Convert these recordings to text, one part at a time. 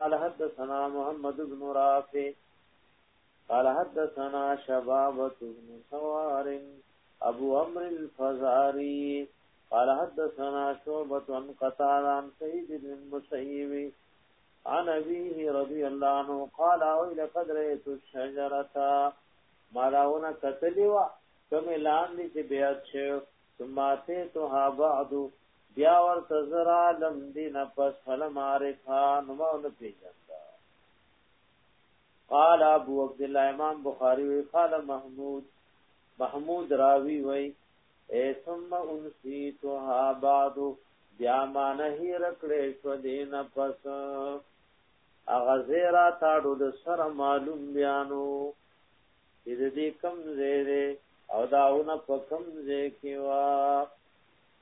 قال حدثنا محمد بن رافع قال حدثنا شبابة بن سوار ابو عمرو الفزاري قال حدثنا شعبة عن قتادة عن سعيد بن المسيب عن أبيه رضي الله عنه قال ويل قد رأيت الشجرة ما راونا قتلوا كم لاندې چې بیات شه ثم اتيتها بعد بیا ورته زرا لم دین پس فل معرفه نو ما نه پیژندا قال ابو عبد الله امام بخاری وی قال محمود محمود راوی وی اے ثم انسیتها بعد بیا ما نه هیر کړې شو دین پس اغه زیرا تاړو د سره معلوم بیانو چې دې کم زیره او داونه په کم زې کې وا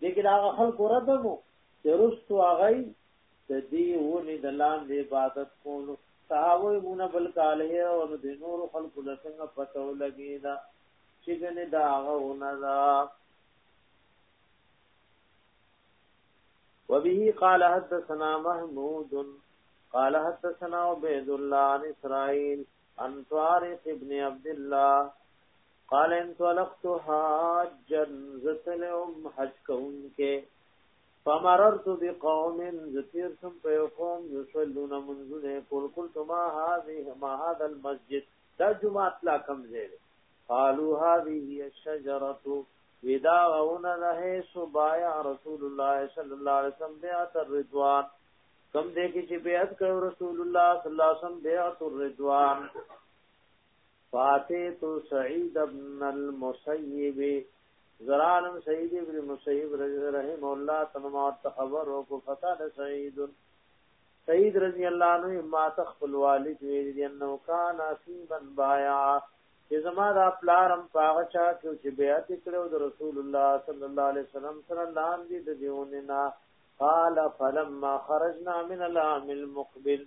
دې کې دا خلق ردمو چې رستو هغه د دې ونی د لاندې عبادت کولو صحابه مون بل کاله او د نور خلق له څنګه پته ولګی دا چې ګنې دا هغه ونه دا وبه قال حدثنا محمود قال حدثنا عبيد الله عن اسرائيل عن طارق ابن عبد الله قال انطلقت حاجا زتلهم حج كونك فمررت بقوم زتير سم په قوم يصلون منذونه قل قلت ما هذه ما هذا المسجد دا جمعات لا کم زيد قالوا هذه هي الشجره ودا غونه نه سبايا رسول الله صلى الله عليه وسلم بيعت الرضوان کم دې کې چې بیعت کړو رسول الله صلی الله علیه وسلم بیعت الرضوان فاتیت سعید ابن المسیب زرالم سعید ابن مسیب رحم الله تنما تخبر وکو فقال سعید سعید رضی الله عنه ما تخبل والد ویل دی انه کان اسیبا بایا چې زما دا پلارم پاغه چا چې بیعت کړو د رسول الله صلی الله علیه وسلم سره لاندې د دیوننا قال فلما خرجنا من العام المقبل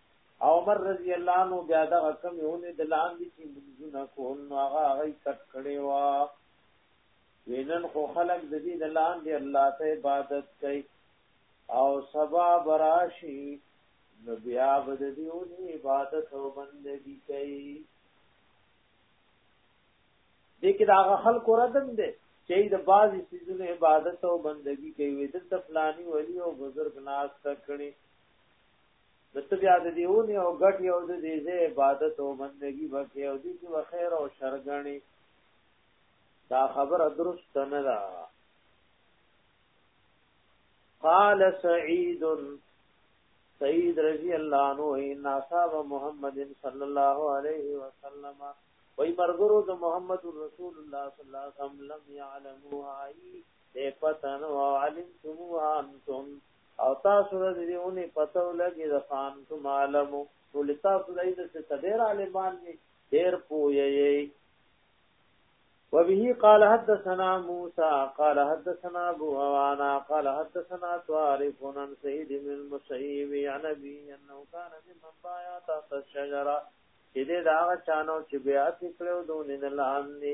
عمر رضی الله عنه بیا دا کم یو نه د لاندې چې منځونه کول نو هغه هغه کټ کړي وا وینن خو خلق د دې د لاندې الله ته عبادت کوي او سبا براشي نو بیا بد دیونی عبادت او بندگی کوي دې کې دا خلق ردم دي چې د بعضی سيزونو عبادت او بندگی کوي د تفلانی ولی او بزرگ ناس تکړي نو ته بیا د دیونی او ګټ یو د دې زه عبادت او بندگی وکې او دې کې خیر او شر غني دا خبره درست نه ده قال سعید سعید رضی الله عنه ان اصحاب محمد صلی الله علیه وسلم وای مرګرو د محمد رسول الله صلی الله علیه وسلم لم يعلموها ای پتن وعلمتموها انتم او تاسو د دې اونې پته ولګي د خان کوم عالم ټول تاسو د دې څه تدیر عالمان دي ډیر پوهیږي وبه قال حدثنا موسى قال حدثنا ابو عوانا قال حدثنا طارق عن سعيد بن المسيب عن ابي انه كان ممن بايع تحت الشجره چې دا چانو چې بیا فکرو دونې نه لاندې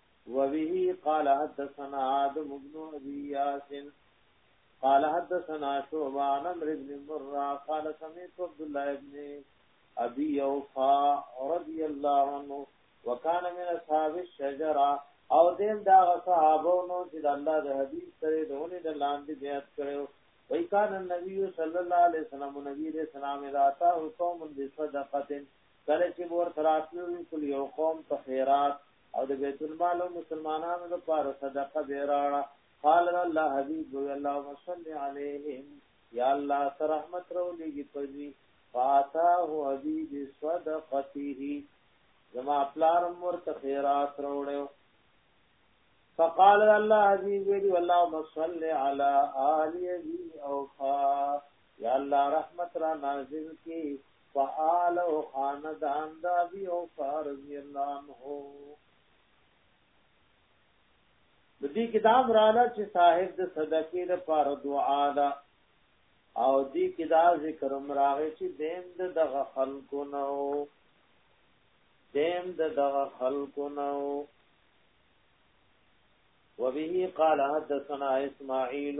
وبه قال حدثنا آدم بن أبي ياس قال حدثنا شعبة عن عمرو بن مرة قال سمعت عبد الله بن أبي أوفى رضي الله عنه وكان من أصحاب الشجرة او دیم دا صحابه نو چې د الله د حبیب سره د اونې د لاندې بیعت کړو وای کان النبی صلی الله علیه وسلم نبی علیہ السلام راتا او قوم د صدقه کله چې ور تراتلو کل یو قوم په خیرات او د بیت المال او مسلمانانو لپاره صدقه به راړه قال الله حبيب الله صل عليهم یا الله ته رحمت رو لګي پدوی فاتاه ابي بصدقته زما پلار مور ته خیرات روړو فقال الله عزيز ویلی والله مصل على آل يزي اوفا یا الله رحمت را نازل کی فعال او خاندان د ابي او فارض اعلان هو د دې کتاب رااله چې صاحب د صدقې د پاره دعا ده او دې کتاب ذکر مراغه چې دیم د دغه خلکو نو دیم د دغه خلکو نو وبه قال حدثنا اسماعيل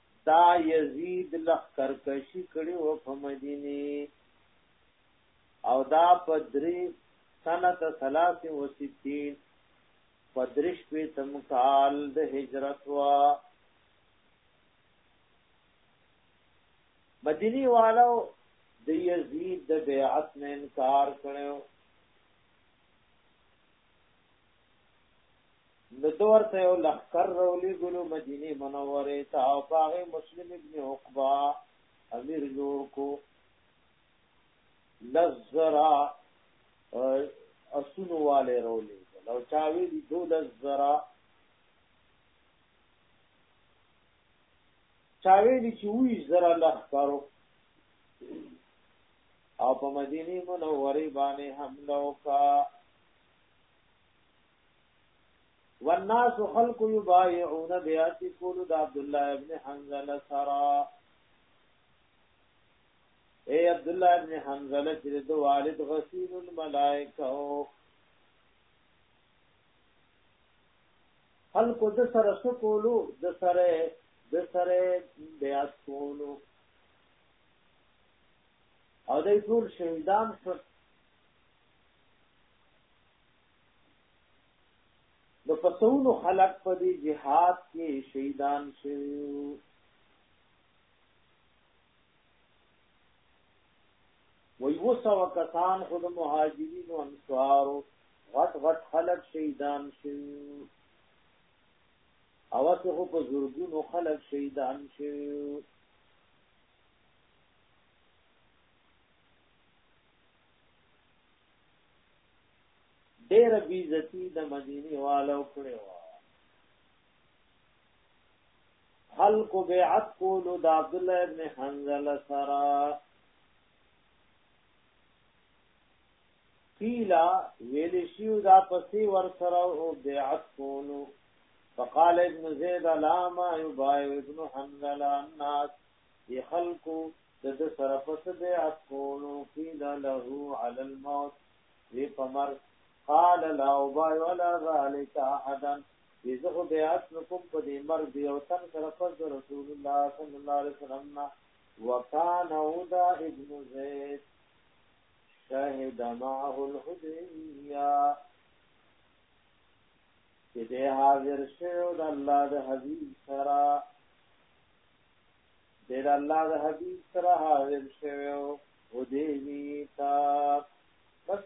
دا یزید لخر کشی کړي و په مدینه او دا پدری سنت 63 پدریش په تمکال د هجرت وا مدینی والو د یزید د بیعت نه انکار کړو نو دو ورته یو لخر رولی ګلو مدینه منوره ته او باغې مسلم ابن عقبا امیر جوړ کو لزرا اسونو والے رولی لو چاوی دی دو لزرا چاوی دی چې وی زرا لخرو او په مدینه منوره باندې حمله وکړه والناس خلق يبايعون بيات قول عبد الله ابن حنزله سرا اے عبد الله ابن حنزله چې د والد غسیل الملائکه خلق د سره سکولو د سره د سره بیات کولو او دای ټول شهیدان شو د پسونو خلق په دې جهاد کې شهیدان شویو وی وسو کسان خود مهاجرین و انصارو غټ غټ خلق شهیدان شویو او څه خو په زورګونو خلک شهیدان شي ډېر بي عزتي د مدینه والو کړو خلق بیعت کولو د عبد الله ابن حنزله سره قیلا ویل شیو دا پسې ور سره او بیعت کولو فقال ابن زید لا ما یبای ابن حنزله الناس دې خلکو د ده سره په څه بیعت کولو قیل له علی الموت وی په مرګ قال لا ابای ولا ذالک احدا دې زه خو بیعت نکوم په دې مرګ دی او تن سره پس د رسول الله صلی الله علیه وسلم نه وکان عودا ابن زید شهد معه الحدیبیه چې دې حاضر شوی د الله د حبیب سره دیر الله د حبیب سره حاضر شوی او دیوی تا بس